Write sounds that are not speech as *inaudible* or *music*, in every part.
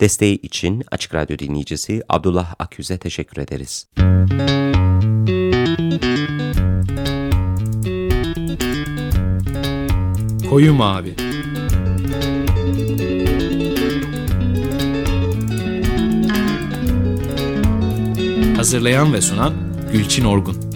Desteği için Açık Radyo dinleyicisi Abdullah Akyüz'e teşekkür ederiz. Koyu Mavi Hazırlayan ve sunan Gülçin Orgun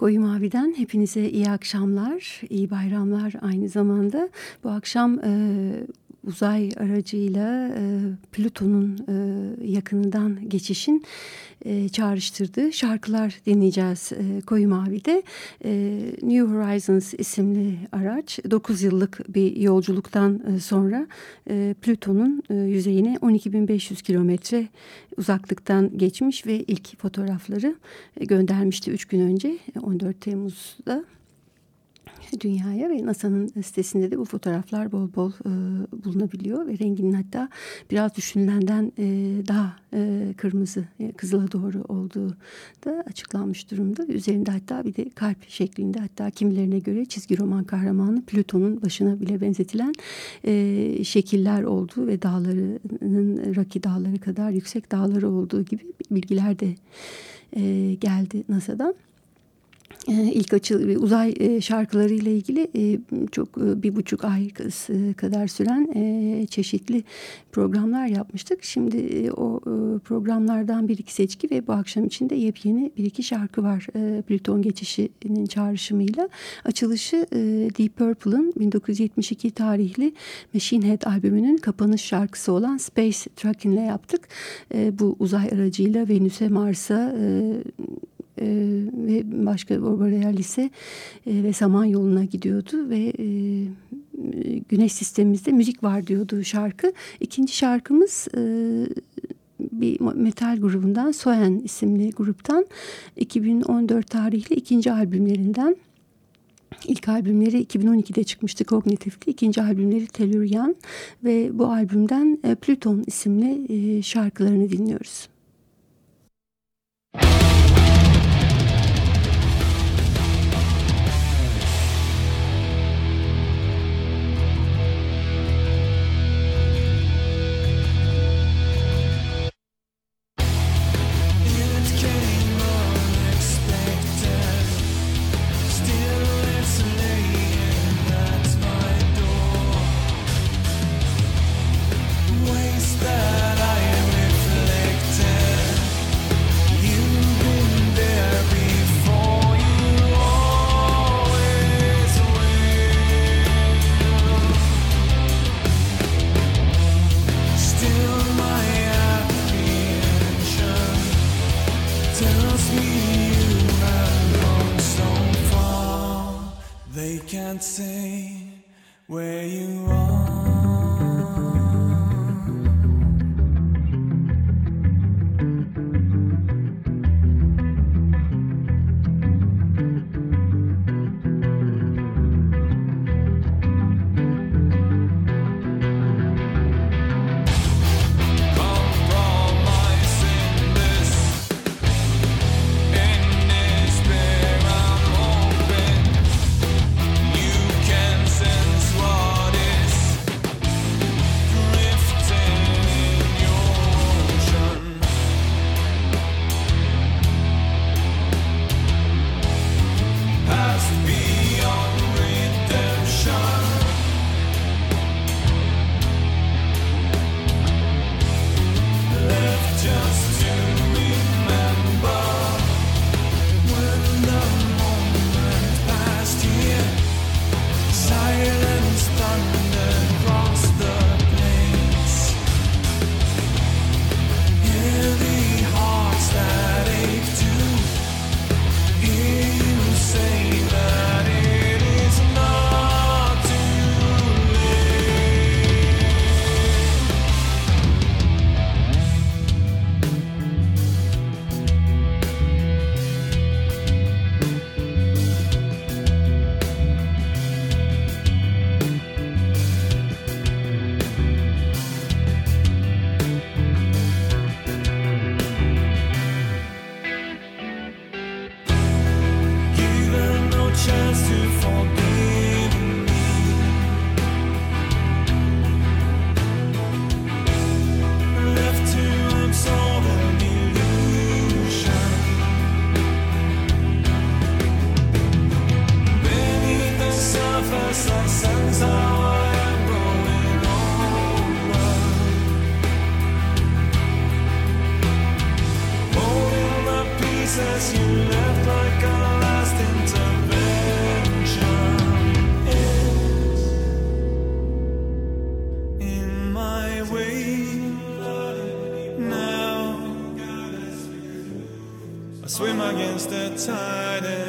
Koyu Mavi'den hepinize iyi akşamlar, iyi bayramlar aynı zamanda. Bu akşam e, uzay aracıyla e, Plüton'un e, yakınından geçişin e, çağrıştırdığı şarkılar dinleyeceğiz e, Koyu Mavi'de. E, New Horizons isimli araç 9 yıllık bir yolculuktan e, sonra e, Plüton'un e, yüzeyine 12.500 kilometre uzaklıktan geçmiş ve ilk fotoğrafları e, göndermişti 3 gün önce 14 Temmuz'da dünyaya ve NASA'nın sitesinde de bu fotoğraflar bol bol e, bulunabiliyor ve renginin hatta biraz düşünülenden e, daha e, kırmızı, e, kızıla doğru olduğu da açıklanmış durumda. Üzerinde hatta bir de kalp şeklinde hatta kimilerine göre çizgi roman kahramanı Plüton'un başına bile benzetilen e, şekiller olduğu ve dağlarının Raki dağları kadar yüksek dağları olduğu gibi bilgiler de e, geldi NASA'dan. Ee, ilk açıl uzay e, şarkıları ile ilgili e, çok e, bir buçuk ay kadar süren çeşitli programlar yapmıştık. Şimdi o programlardan bir iki seçki ve bu akşam içinde yepyeni bir iki şarkı var. Plüton geçişinin çağrışımıyla. Açılışı Deep Purple'ın 1972 tarihli Machine Head albümünün kapanış şarkısı olan Space Trucking ile yaptık. Bu uzay aracıyla Venüs'e, Mars'a e, ve başka Borealis'e e, ve Samanyolu'na gidiyordu ve e, Güneş sistemimizde müzik var diyordu şarkı. İkinci şarkımız e, bir metal grubundan Soen isimli gruptan 2014 tarihli ikinci albümlerinden İlk albümleri 2012'de çıkmıştı Kognitif'te. İkinci albümleri Tellurian ve bu albümden e, Plüton isimli e, şarkılarını dinliyoruz. Swim against the tide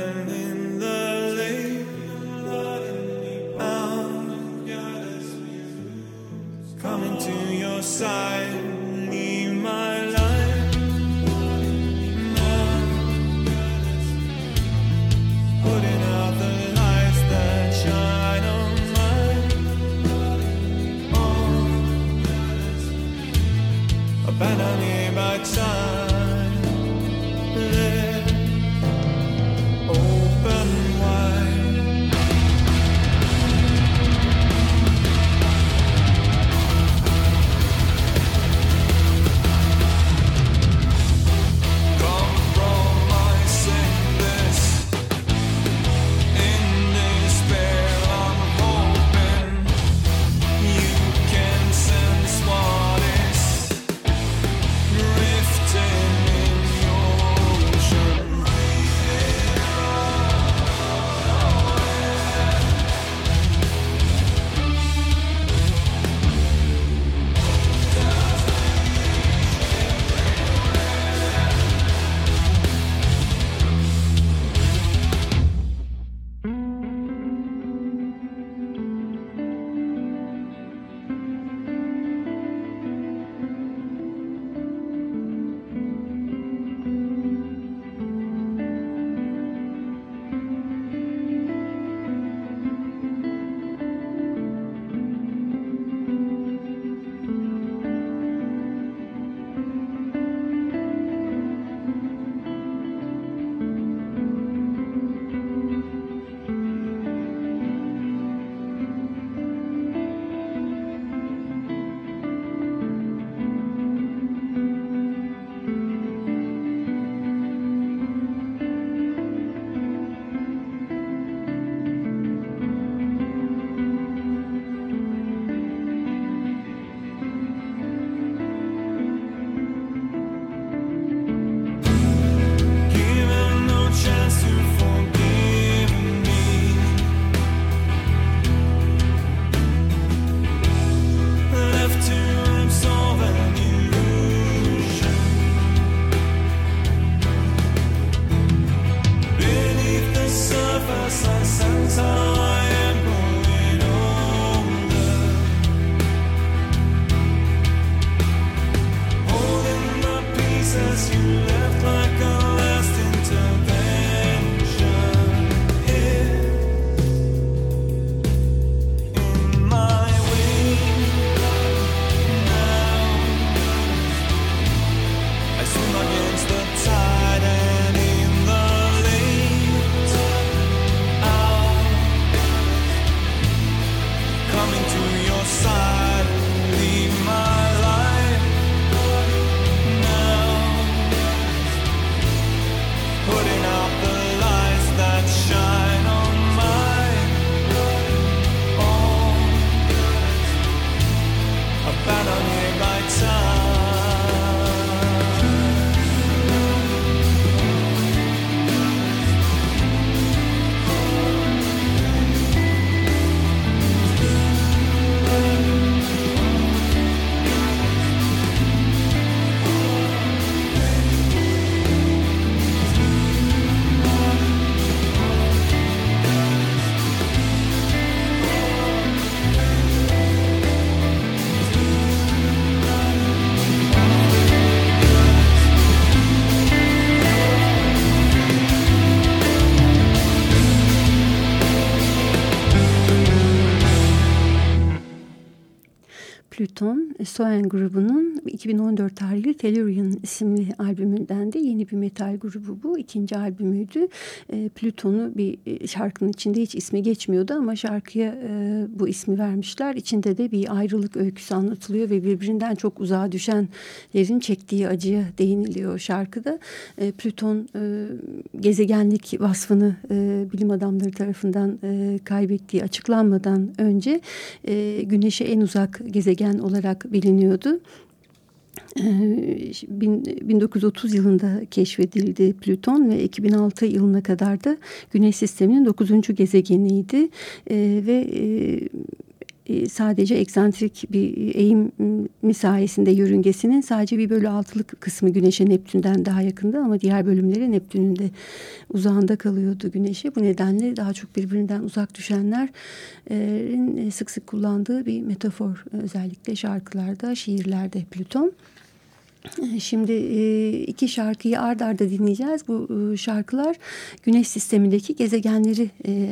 Soen grubunun 2014 tarihli Tellurian isimli albümünden de yeni bir metal grubu bu. ikinci albümüydü. E, Plüton'u bir e, şarkının içinde hiç ismi geçmiyordu ama şarkıya e, bu ismi vermişler. İçinde de bir ayrılık öyküsü anlatılıyor ve birbirinden çok uzağa düşenlerin çektiği acıya değiniliyor şarkıda. E, Plüton e, gezegenlik vasfını e, bilim adamları tarafından e, kaybettiği açıklanmadan önce e, Güneş'e en uzak gezegen olarak biliniyordu. Ee, bin- 1930 yılında keşfedildi Plüton ve 2006 yılına kadar da Güneş sisteminin 9. gezegeniydi Ee, ve e, sadece eksantrik bir eğim sayesinde yörüngesinin sadece bir bölü altılık kısmı Güneş'e Neptün'den daha yakındı ama diğer bölümleri Neptün'ün de uzağında kalıyordu Güneş'e. Bu nedenle daha çok birbirinden uzak düşenlerin sık sık kullandığı bir metafor özellikle şarkılarda, şiirlerde Plüton. *laughs* Şimdi iki şarkıyı ard arda dinleyeceğiz. Bu şarkılar Güneş sistemindeki gezegenleri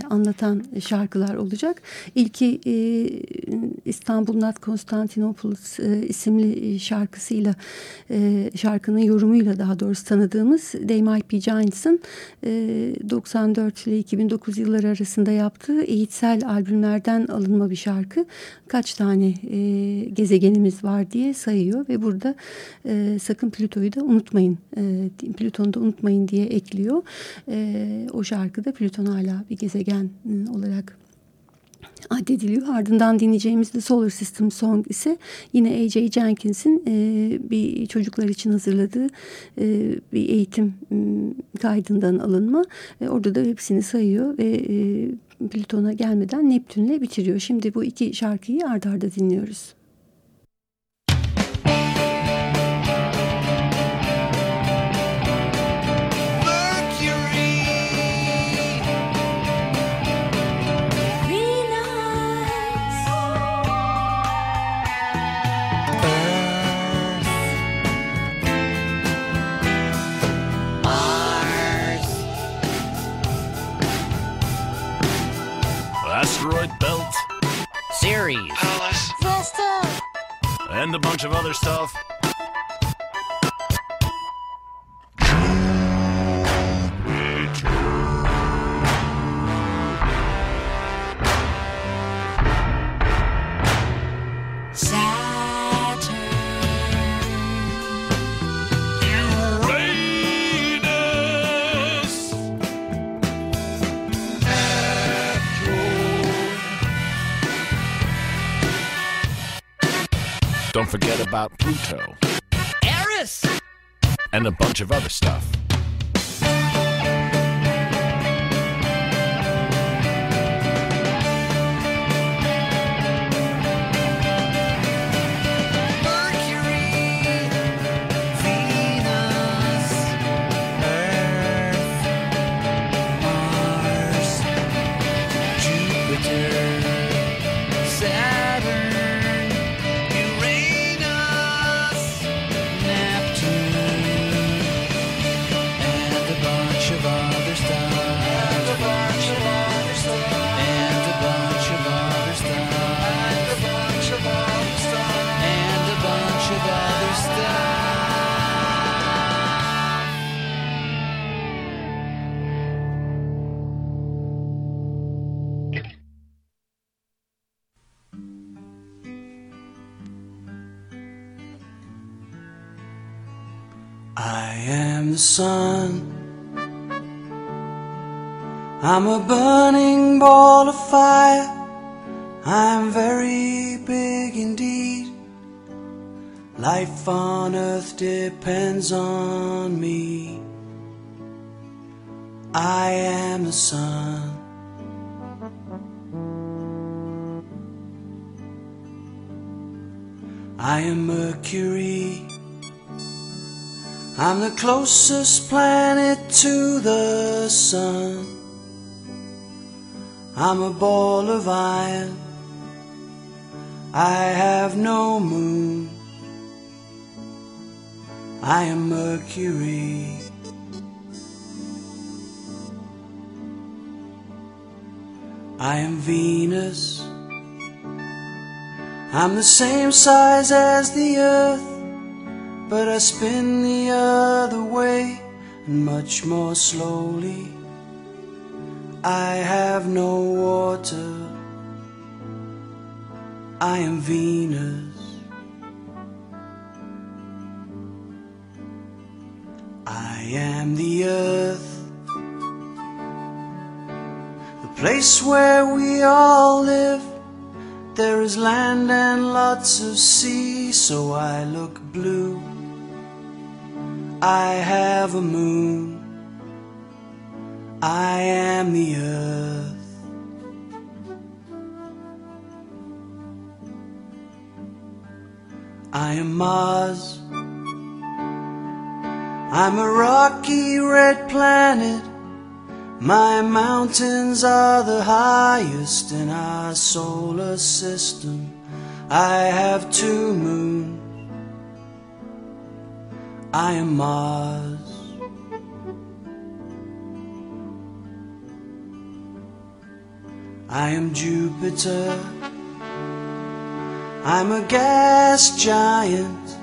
anlatan şarkılar olacak. İlki İstanbul Not Constantinopolis isimli şarkısıyla şarkının yorumuyla daha doğrusu tanıdığımız They Might Be Giants'ın 94 ile 2009 yılları arasında yaptığı eğitsel albümlerden alınma bir şarkı. Kaç tane gezegenimiz var diye sayıyor ve burada e, sakın Plüto'yu da unutmayın. E, Plüton'u da unutmayın diye ekliyor. E, o şarkıda Plüton hala bir gezegen e, olarak addediliyor. Ardından dinleyeceğimiz de Solar System Song ise yine A.J. Jenkins'in e, bir çocuklar için hazırladığı e, bir eğitim e, kaydından alınma. E, orada da hepsini sayıyor ve e, Plüton'a gelmeden Neptün'le bitiriyor. Şimdi bu iki şarkıyı ardarda arda dinliyoruz. And a bunch of other stuff. Don't forget about Pluto. Eris! And a bunch of other stuff. I'm a burning ball of fire. I'm very big indeed. Life on earth depends on me. I am the sun. I am Mercury. I'm the closest planet to the sun. I'm a ball of iron. I have no moon. I am Mercury. I am Venus. I'm the same size as the earth. But I spin the other way and much more slowly. I have no water. I am Venus. I am the earth. The place where we all live. There is land and lots of sea, so I look blue. I have a moon. I am the earth. I am Mars. I'm a rocky red planet. My mountains are the highest in our solar system. I have two moons. I am Mars. I am Jupiter. I'm a gas giant.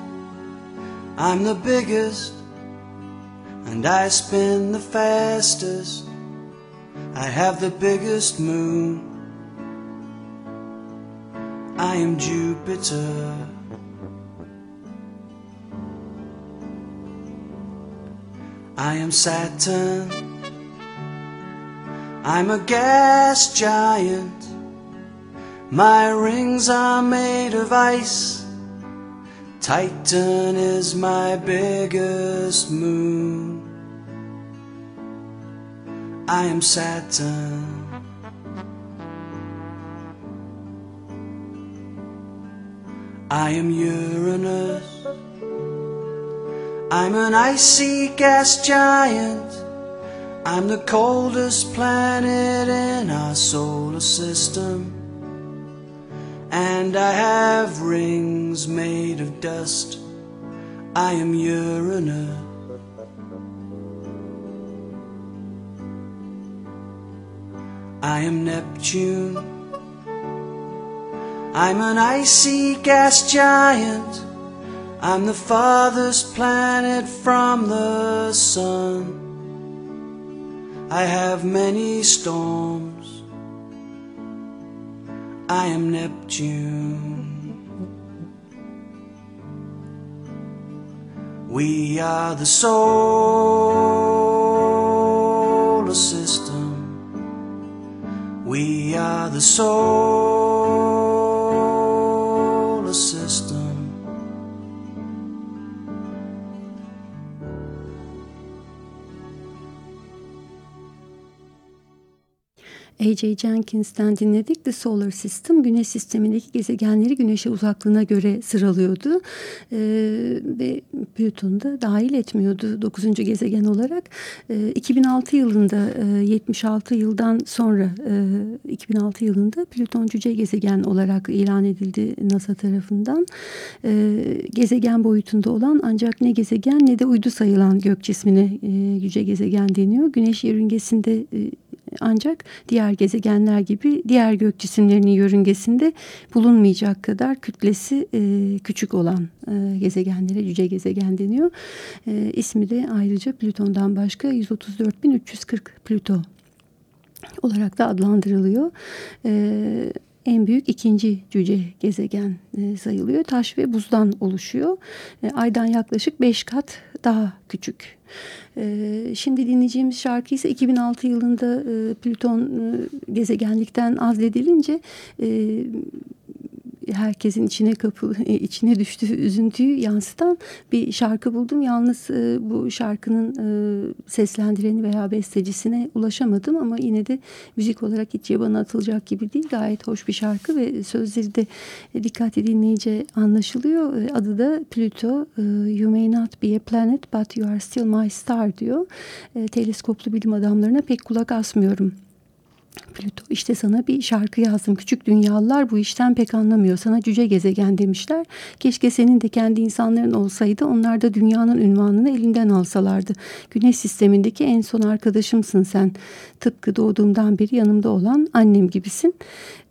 I'm the biggest, and I spin the fastest. I have the biggest moon. I am Jupiter. I am Saturn. I'm a gas giant. My rings are made of ice. Titan is my biggest moon. I am Saturn. I am Uranus. I'm an icy gas giant. I'm the coldest planet in our solar system. And I have rings made of dust. I am Uranus. I am Neptune. I'm an icy gas giant. I'm the farthest planet from the sun. I have many storms. I am Neptune. We are the solar system. We are the solar A.J. Jenkins'ten dinledik. The Solar System, Güneş sistemindeki gezegenleri Güneş'e uzaklığına göre sıralıyordu. Ee, ve Plüton'u da dahil etmiyordu 9. gezegen olarak. Ee, 2006 yılında, e, 76 yıldan sonra e, 2006 yılında Plüton cüce gezegen olarak ilan edildi NASA tarafından. Ee, gezegen boyutunda olan ancak ne gezegen ne de uydu sayılan gök cismine e, cüce gezegen deniyor. Güneş yörüngesinde e, ancak diğer gezegenler gibi diğer gök cisimlerinin yörüngesinde bulunmayacak kadar kütlesi e, küçük olan e, gezegenlere cüce gezegen deniyor. E, ismi de ayrıca Plüton'dan başka 134.340 Plüto olarak da adlandırılıyor. E, en büyük ikinci cüce gezegen e, sayılıyor. Taş ve buzdan oluşuyor. E, aydan yaklaşık beş kat daha küçük. E, şimdi dinleyeceğimiz şarkı ise 2006 yılında Plüton gezegenlikten azledilince herkesin içine kapı içine düştüğü üzüntüyü yansıtan bir şarkı buldum. Yalnız e, bu şarkının e, seslendireni veya bestecisine ulaşamadım ama yine de müzik olarak hiç yabana atılacak gibi değil. Gayet hoş bir şarkı ve sözleri de e, dikkatli dinleyince anlaşılıyor. E, adı da Pluto. E, you may not be a planet but you are still my star diyor. E, teleskoplu bilim adamlarına pek kulak asmıyorum Plüto işte sana bir şarkı yazdım. Küçük dünyalılar bu işten pek anlamıyor. Sana cüce gezegen demişler. Keşke senin de kendi insanların olsaydı. Onlar da dünyanın ünvanını elinden alsalardı. Güneş sistemindeki en son arkadaşımsın sen. Tıpkı doğduğumdan beri yanımda olan annem gibisin.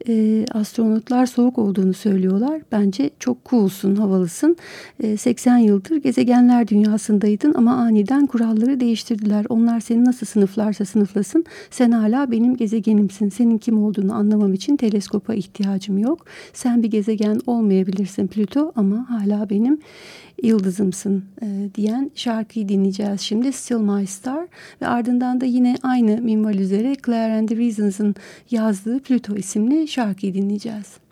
Ee, astronotlar soğuk olduğunu söylüyorlar. Bence çok coolsun, havalısın. Ee, 80 yıldır gezegenler dünyasındaydın ama aniden kuralları değiştirdiler. Onlar seni nasıl sınıflarsa sınıflasın. Sen hala benim gezegenimsin. Senin kim olduğunu anlamam için teleskopa ihtiyacım yok. Sen bir gezegen olmayabilirsin Plüto ama hala benim yıldızımsın e, diyen şarkıyı dinleyeceğiz şimdi. Still My Star ve ardından da yine aynı minval üzere Claire and the Reasons'ın yazdığı Pluto isimli şarkıyı dinleyeceğiz.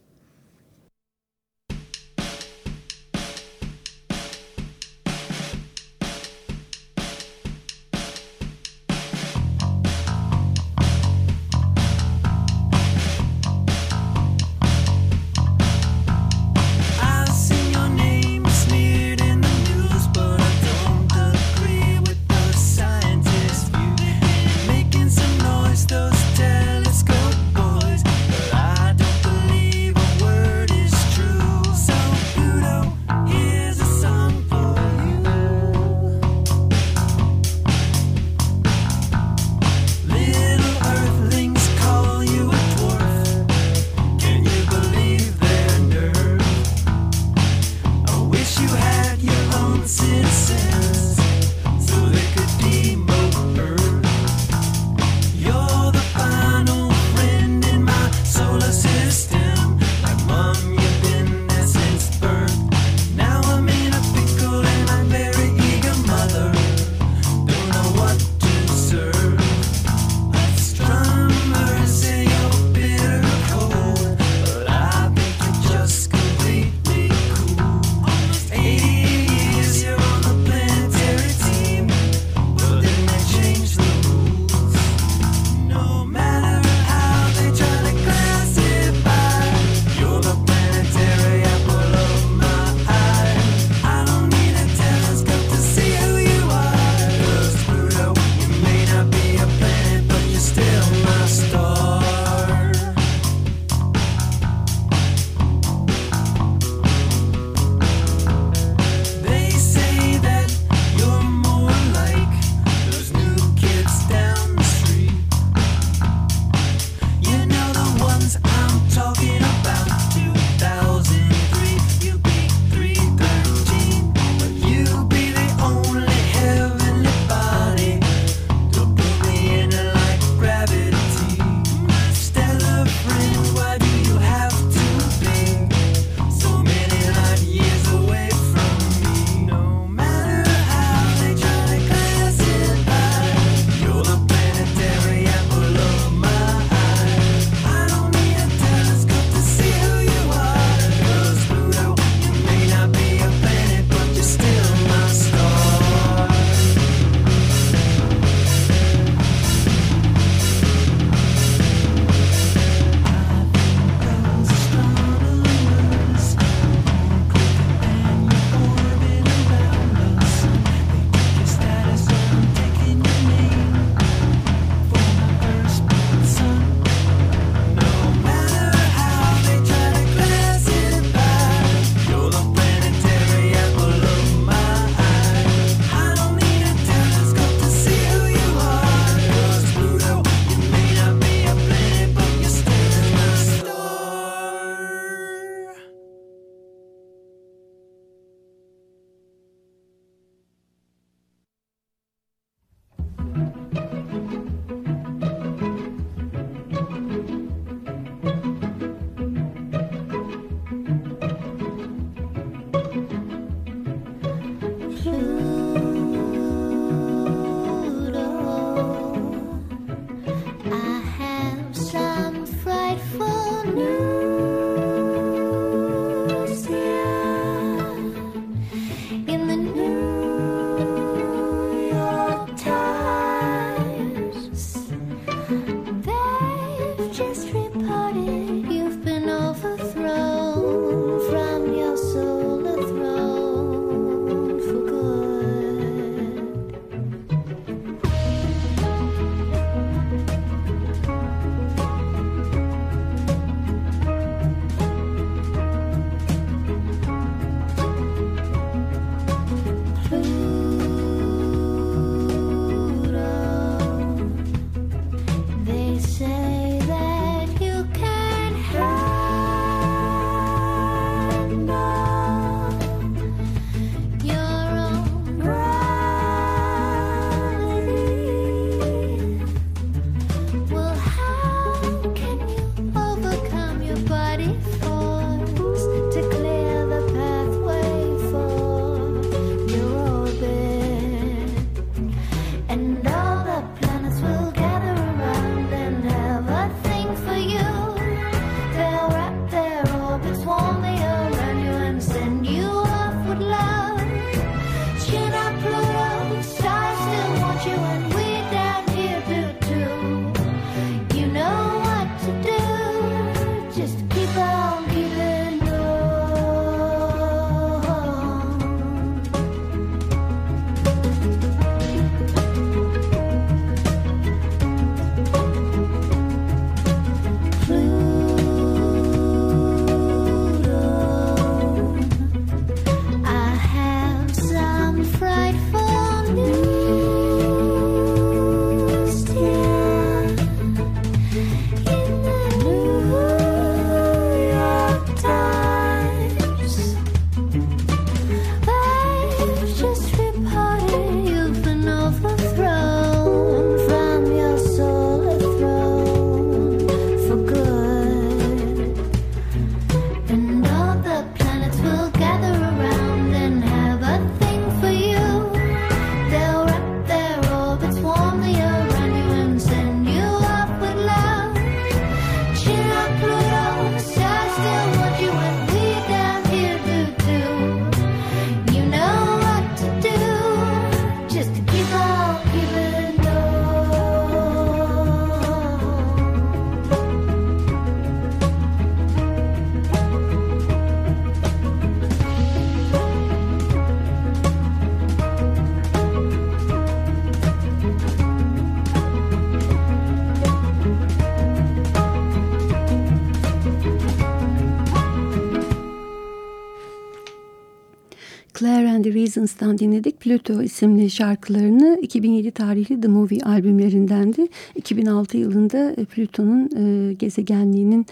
Reasons'tan dinledik. Pluto isimli şarkılarını 2007 tarihli The Movie albümlerindendi. 2006 yılında e, Plüton'un e, gezegenliğinin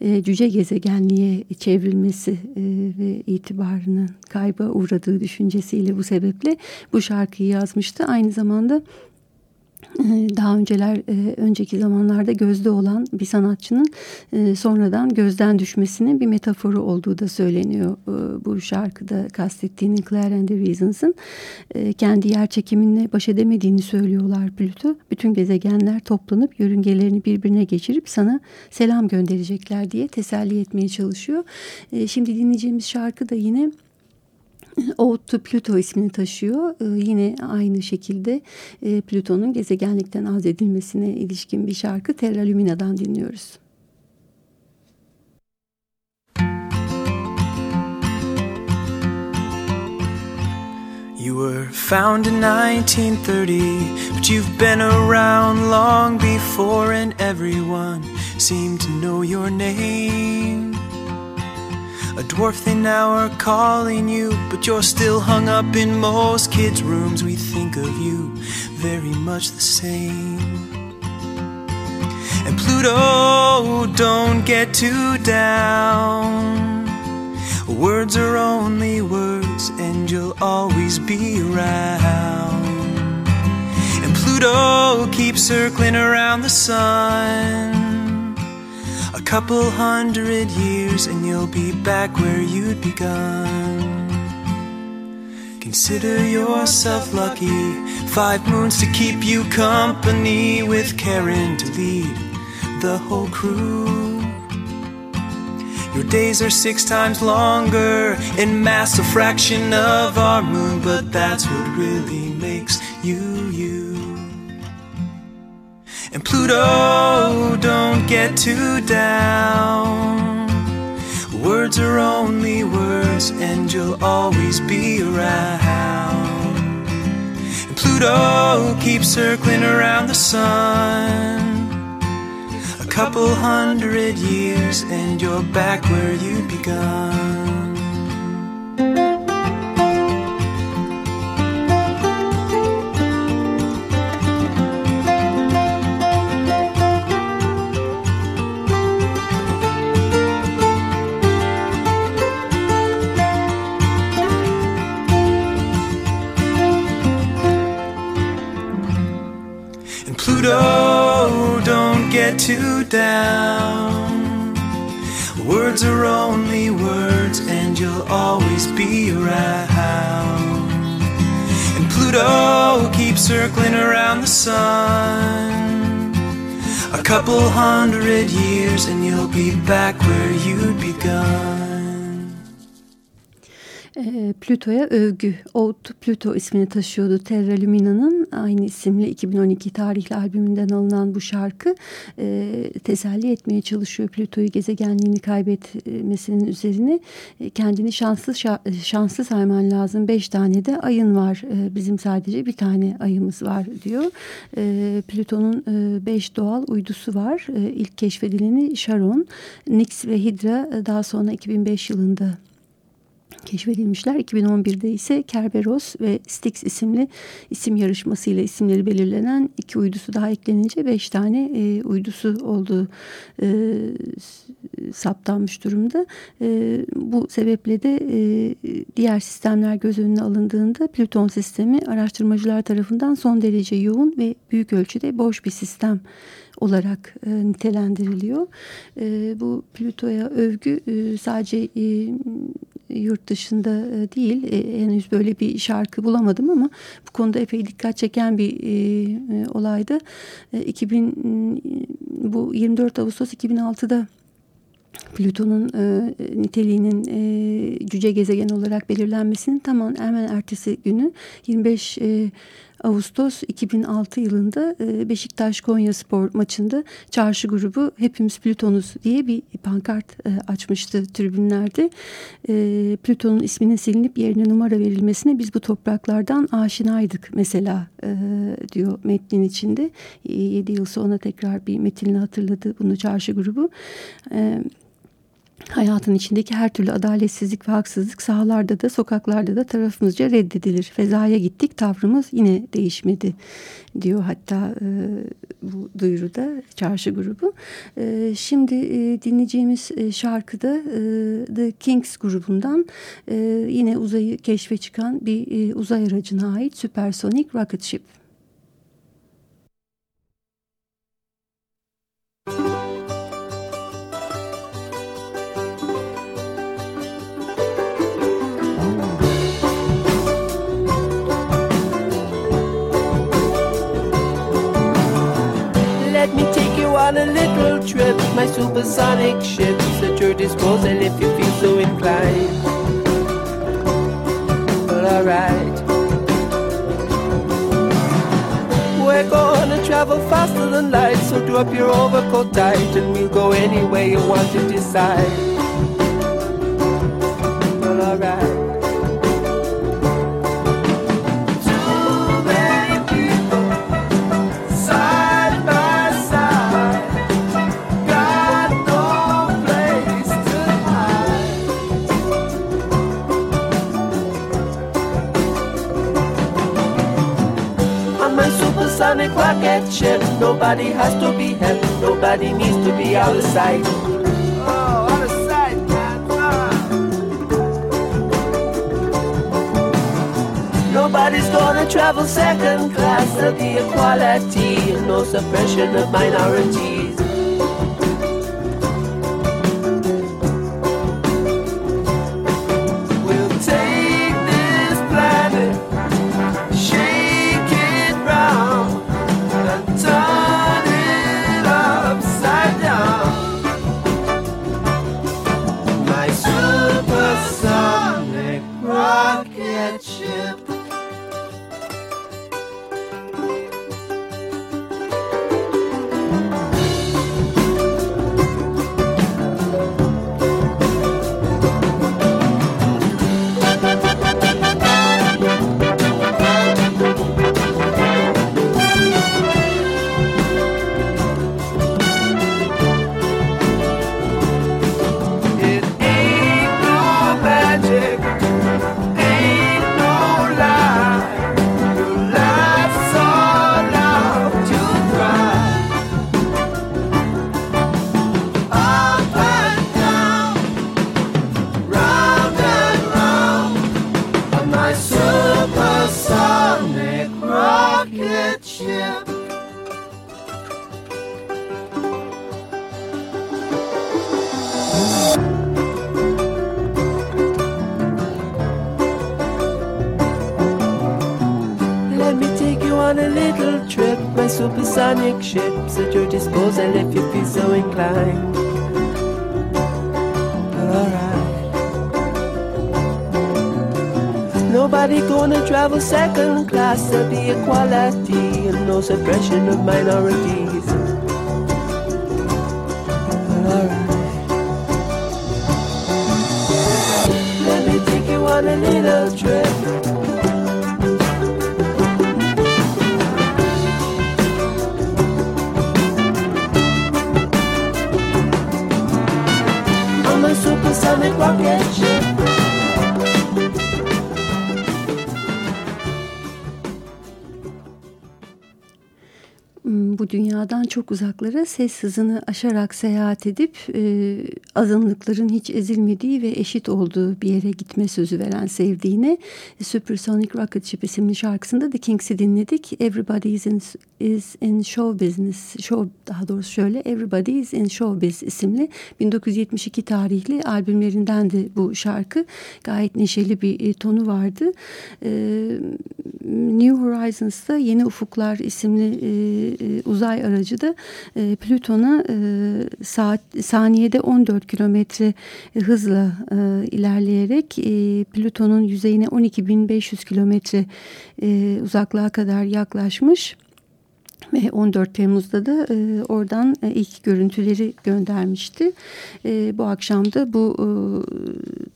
e, cüce gezegenliğe çevrilmesi e, ve itibarının kayba uğradığı düşüncesiyle bu sebeple bu şarkıyı yazmıştı. Aynı zamanda daha önceler e, önceki zamanlarda gözde olan bir sanatçının e, sonradan gözden düşmesinin bir metaforu olduğu da söyleniyor. E, bu şarkıda kastettiğinin Claire and the Reasons'ın kendi yer çekiminle baş edemediğini söylüyorlar Plüto. Bütün gezegenler toplanıp yörüngelerini birbirine geçirip sana selam gönderecekler diye teselli etmeye çalışıyor. Şimdi dinleyeceğimiz şarkı da yine Ode to Pluto ismini taşıyor. Ee, yine aynı şekilde e, Plüton'un gezegenlikten azledilmesine ilişkin bir şarkı Terra Lumina'dan dinliyoruz. You were found in 1930, but you've been around long before, and everyone seemed to know your name. A dwarf they now are calling you, but you're still hung up in most kids' rooms. We think of you very much the same. And Pluto, don't get too down. Words are only words, and you'll always be around. And Pluto keeps circling around the sun couple hundred years and you'll be back where you'd begun. Consider yourself lucky, five moons to keep you company with Karen to lead the whole crew. Your days are six times longer in mass a fraction of our moon, but that's what really makes you you. And Pluto, don't get too down. Words are only words, and you'll always be around. And Pluto keeps circling around the sun. A couple hundred years, and you're back where you'd begun. Pluto, don't get too down. Words are only words, and you'll always be around. And Pluto keeps circling around the sun. A couple hundred years, and you'll be back where you'd begun. E, Plüto'ya övgü. Ode Pluto ismini taşıyordu Terra Lumina'nın aynı isimli 2012 tarihli albümünden alınan bu şarkı e, teselli etmeye çalışıyor Plüto'yu gezegenliğini kaybetmesinin üzerine e, kendini şanslı şanslı sayman lazım. Beş tane de ayın var. E, bizim sadece bir tane ayımız var diyor. E, Plüton'un e, beş doğal uydusu var. E, ilk keşfedileni Charon, Nix ve Hydra e, daha sonra 2005 yılında keşfedilmişler. 2011'de ise Kerberos ve Styx isimli isim yarışmasıyla isimleri belirlenen iki uydusu daha eklenince beş tane e, uydusu olduğu e, saptanmış durumda. E, bu sebeple de e, diğer sistemler göz önüne alındığında Plüton sistemi araştırmacılar tarafından son derece yoğun ve büyük ölçüde boş bir sistem olarak e, nitelendiriliyor. E, bu Plüto'ya övgü e, sadece e, yurt dışında e, değil e, henüz böyle bir şarkı bulamadım ama bu konuda epey dikkat çeken bir e, olaydı. 2000 bu 24 Ağustos 2006'da Plüton'un e, niteliğinin e, cüce gezegen olarak belirlenmesinin tamam hemen ertesi günü 25 e, Ağustos 2006 yılında e, Beşiktaş Konya Spor maçında çarşı grubu Hepimiz Plütonuz diye bir pankart e, açmıştı tribünlerde. E, Plüton'un isminin silinip yerine numara verilmesine biz bu topraklardan aşinaydık mesela diyor metnin içinde. 7 yıl sonra tekrar bir metinle hatırladı bunu çarşı grubu. Evet Hayatın içindeki her türlü adaletsizlik ve haksızlık sahalarda da sokaklarda da tarafımızca reddedilir. Fezaya gittik tavrımız yine değişmedi diyor hatta e, bu duyuruda çarşı grubu. E, şimdi e, dinleyeceğimiz e, şarkıda e, The Kings grubundan e, yine uzayı keşfe çıkan bir e, uzay aracına ait Supersonic Rocket Ship. On a little trip. My supersonic ship's at your disposal if you feel so inclined. Well, alright. We're gonna travel faster than light, so drop your overcoat tight and we'll go anywhere you want to decide. Well, alright. Ship, nobody has to be helped, nobody needs to be out of sight. Oh, out of sight, man. Ah. Nobody's gonna travel second class. There'll be equality and no suppression of minorities. Supersonic at your disposal if you feel so inclined. Alright. Nobody gonna travel second class. There'll be equality and no suppression of minorities. Alright. Let me take you on a little trip. Supersonic rocket ship. Dünyadan çok uzaklara ses hızını aşarak seyahat edip e, azınlıkların hiç ezilmediği ve eşit olduğu bir yere gitme sözü veren sevdiğine Supersonic Rocket Ship isimli şarkısında The Kings'i dinledik. Everybody is in, is in Show Business, show, daha doğrusu şöyle Everybody is in Show Biz isimli 1972 tarihli albümlerinden de bu şarkı. Gayet neşeli bir e, tonu vardı. E, New Horizons'ta Yeni Ufuklar isimli e, e, uzay aracı da e, Plüton'a e, saat saniyede 14 kilometre hızla e, ilerleyerek e, Plüton'un yüzeyine 12.500 kilometre e, uzaklığa kadar yaklaşmış. Ve 14 Temmuz'da da e, oradan e, ilk görüntüleri göndermişti. E, bu akşam da bu e,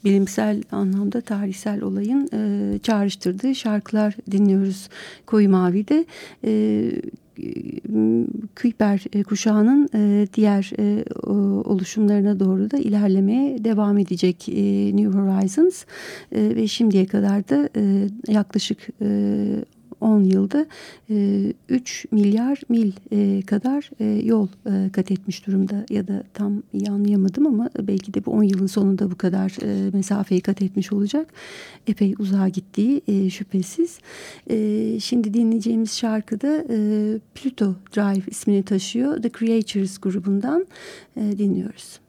bilimsel anlamda tarihsel olayın e, çağrıştırdığı şarkılar dinliyoruz Koyu Mavi'de. E, Kuiper e, kuşağının e, diğer e, oluşumlarına doğru da ilerlemeye devam edecek New Horizons. Ve şimdiye kadar da yaklaşık 10 yılda 3 e, milyar mil e, kadar e, yol kat etmiş durumda ya da tam iyi anlayamadım ama belki de bu 10 yılın sonunda bu kadar mesafeyi kat etmiş olacak. Epey uzağa gittiği şüphesiz. Şimdi dinleyeceğimiz şarkıda Pluto Drive ismini taşıyor. The Creatures grubundan dinliyoruz.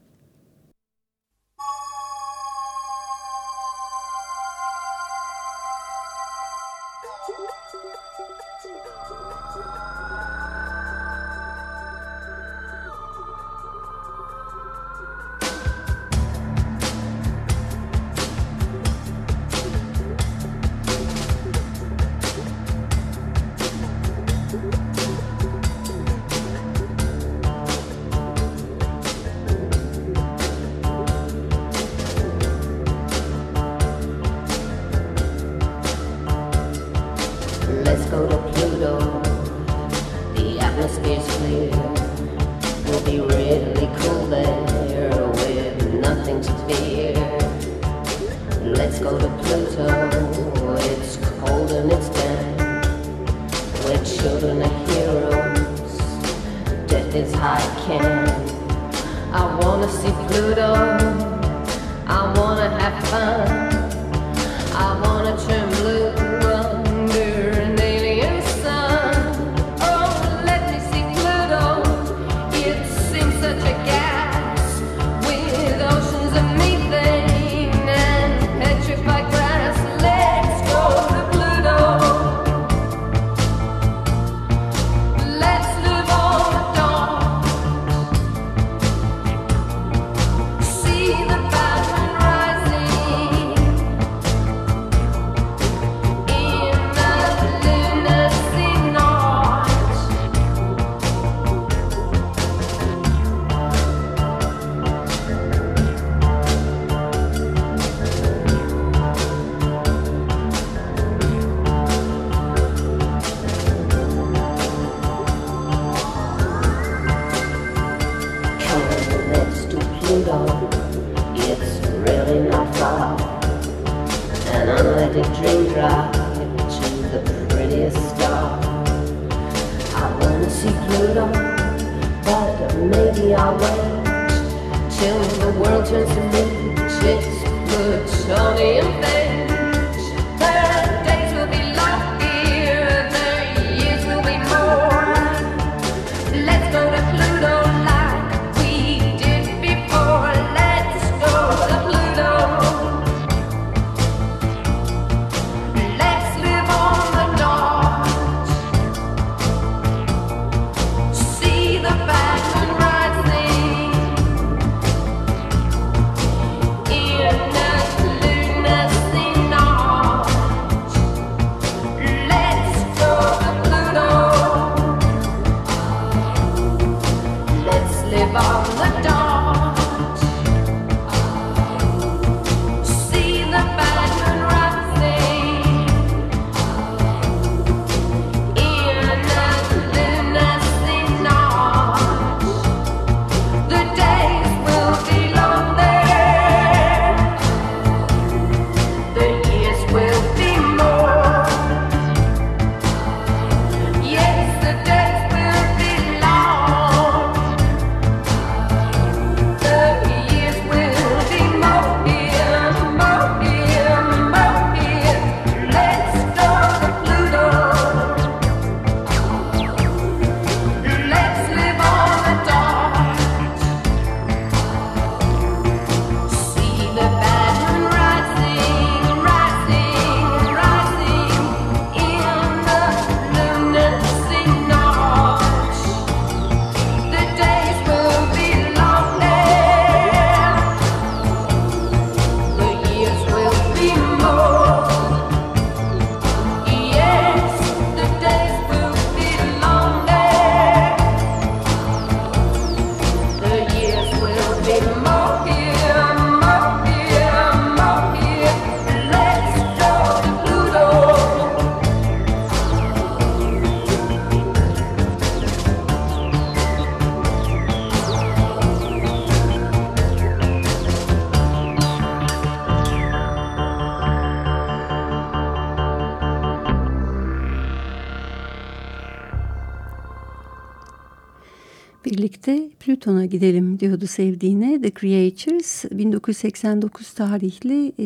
Plüton'a gidelim diyordu sevdiğine. The Creatures 1989 tarihli e,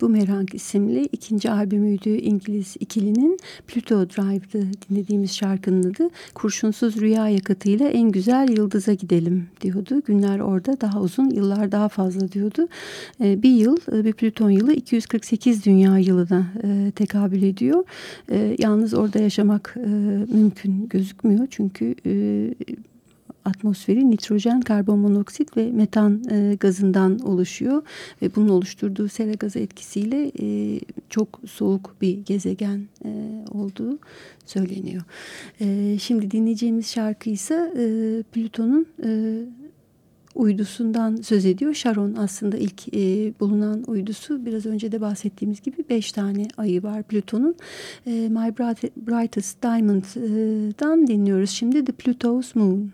Boomerang isimli ikinci albümüydü İngiliz ikilinin Pluto Drive'dı dinlediğimiz şarkının adı. Kurşunsuz rüya yakıtıyla en güzel yıldıza gidelim diyordu. Günler orada daha uzun yıllar daha fazla diyordu. E, bir yıl e, bir Plüton yılı 248 dünya yılına e, tekabül ediyor. E, yalnız orada yaşamak e, mümkün gözükmüyor çünkü e, atmosferi nitrojen, karbon monoksit ve metan e, gazından oluşuyor. Ve bunun oluşturduğu sera gazı etkisiyle e, çok soğuk bir gezegen e, olduğu söyleniyor. E, şimdi dinleyeceğimiz şarkı ise e, Plüton'un e, uydusundan söz ediyor. Sharon aslında ilk e, bulunan uydusu. Biraz önce de bahsettiğimiz gibi beş tane ayı var Plüton'un. E, My Brightest Diamond'dan dinliyoruz şimdi The Pluto's Moon.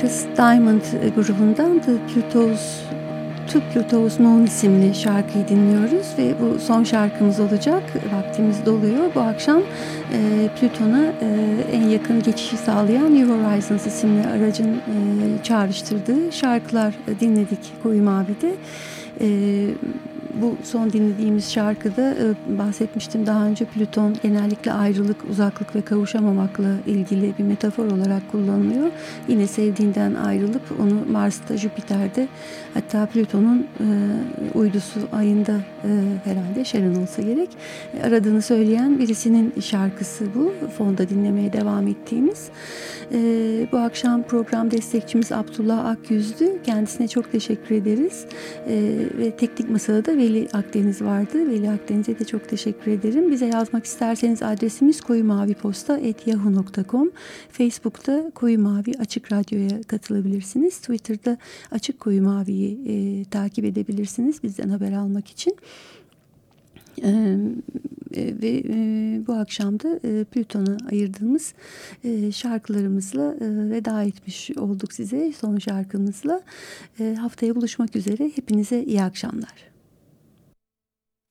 Arctis Diamond grubundan The Pluto's To Pluto's Moon isimli şarkıyı dinliyoruz ve bu son şarkımız olacak. Vaktimiz doluyor. Bu akşam e, Plüton'a e, en yakın geçişi sağlayan New Horizons isimli aracın e, çağrıştırdığı şarkılar dinledik Koyu Mavi'de. E, bu son dinlediğimiz şarkıda e, bahsetmiştim daha önce Plüton genellikle ayrılık, uzaklık ve kavuşamamakla ilgili bir metafor olarak kullanılıyor. Yine sevdiğinden ayrılıp onu Mars'ta, Jüpiter'de hatta Plüton'un e, uydusu ayında e, herhalde Sharon olsa gerek aradığını söyleyen birisinin şarkısı bu. Fonda dinlemeye devam ettiğimiz. Bu akşam program destekçimiz Abdullah Akyüz'dü. Kendisine çok teşekkür ederiz. Ve teknik masada da Veli Akdeniz vardı. Veli Akdeniz'e de çok teşekkür ederim. Bize yazmak isterseniz adresimiz koyumaviposta.yahoo.com Facebook'ta Koyu Mavi Açık Radyo'ya katılabilirsiniz. Twitter'da Açık Koyu Mavi'yi e, takip edebilirsiniz bizden haber almak için. Ee, ve e, bu akşam da e, Plüton'a ayırdığımız e, şarkılarımızla e, veda etmiş olduk size son şarkımızla. E, haftaya buluşmak üzere. Hepinize iyi akşamlar.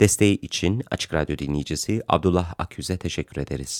Desteği için Açık Radyo dinleyicisi Abdullah Akyüz'e teşekkür ederiz.